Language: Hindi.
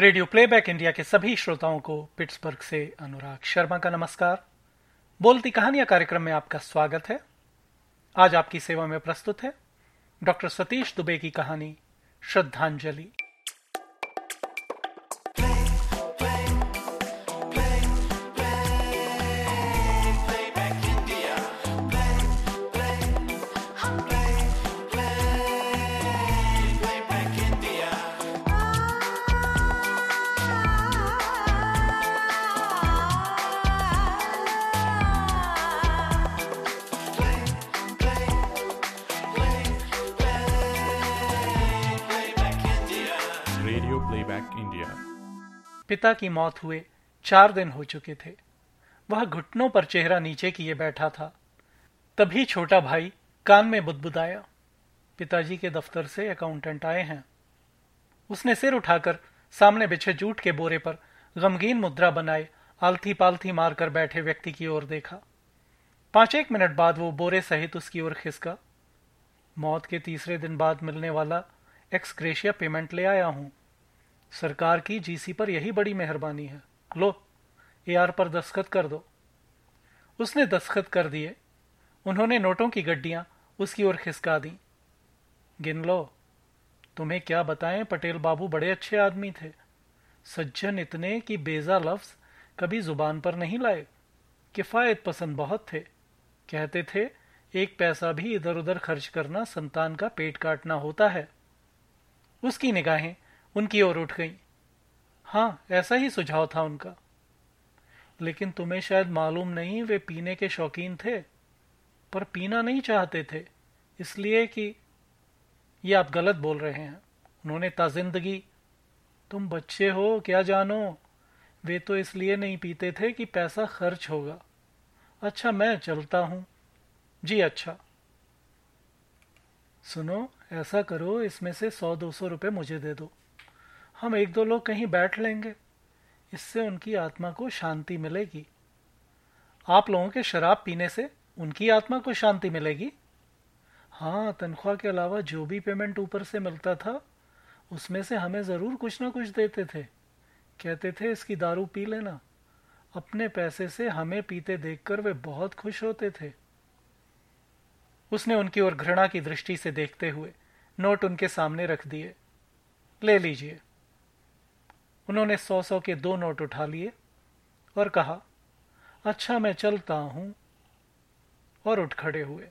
रेडियो प्लेबैक इंडिया के सभी श्रोताओं को पिट्सबर्ग से अनुराग शर्मा का नमस्कार। बोलती कहानियाँ कार्यक्रम में आपका स्वागत है। आज आपकी सेवा में प्रस्तुत है डॉक्टर सतीश दुबे की कहानी श्रद्धांजलि। रेडियो प्लेबैक इंडिया पिता की मौत हुए, चार दिन हो चुके थे। वह घुटनों पर चेहरा नीचे किए बैठा था। तभी छोटा भाई कान में बुदबुदाया। पिताजी के दफ्तर से अकाउंटेंट आए हैं। उसने सिर उठाकर सामने बिछे जूट के बोरे पर गमगीन मुद्रा बनाए आलथी पालथी मारकर बैठे व्यक्ति की ओर देखा। पाँच एक मिनट बाद वो बोरे सहित उसकी ओर खिसका। मौत के तीसरे दिन बाद मिलने वाला एक्सक्रेशिया पेमेंट ले आया हूँ। सरकार की जीसी पर यही बड़ी मेहरबानी है। लो एआर पर दस्खत कर दो। उसने दस्खत कर दिए। उन्होंने नोटों की गड्डियाँ उसकी ओर खिसका दी। गिन लो, तुम्हें क्या बताएँ, पटेल बाबू बड़े अच्छे आदमी थे। सज्जन इतने कि बेजा लफ्ज कभी ज़ुबान पर नहीं लाए। किफायत पसंद बहुत थे। कहते थे, एक पैसा भी इधर उधर खर्च करना संतान का पेट काटना होता है। उसकी निगाहें उनकी ओर उठ गईं। हाँ, ऐसा ही सुझाव था उनका। लेकिन तुम्हें शायद मालूम नहीं, वे पीने के शौकीन थे, पर पीना नहीं चाहते थे, इसलिए कि ये आप गलत बोल रहे हैं। उन्होंने ताजिंदगी, तुम बच्चे हो, क्या जानो? वे तो इसलिए नहीं पीते थे कि पैसा खर्च होगा। अच्छा मैं चलता हूँ। जी अच्छा। सुनो, ऐसा करो, इसमें से सौ दो सौ रुपये मुझे दे दो। हम एक दो लोग कहीं बैठ लेंगे। इससे उनकी आत्मा को शांति मिलेगी। आप लोगों के शराब पीने से उनकी आत्मा को शांति मिलेगी। हाँ तनख्वाह के अलावा जो भी पेमेंट ऊपर से मिलता था, उसमें से हमें ज़रूर कुछ ना कुछ देते थे। कहते थे, इसकी दारू पी लेना। अपने पैसे से हमें पीते देखकर वे बहुत खुश होते थे। उसने उनकी ओर घृणा की दृष्टि से देखते हुए नोट उनके सामने रख दिए। ले लीजिए। उन्होंने सौ सौ के दो नोट उठा लिए और कहा अच्छा मैं चलता हूँ, और उठ खड़े हुए।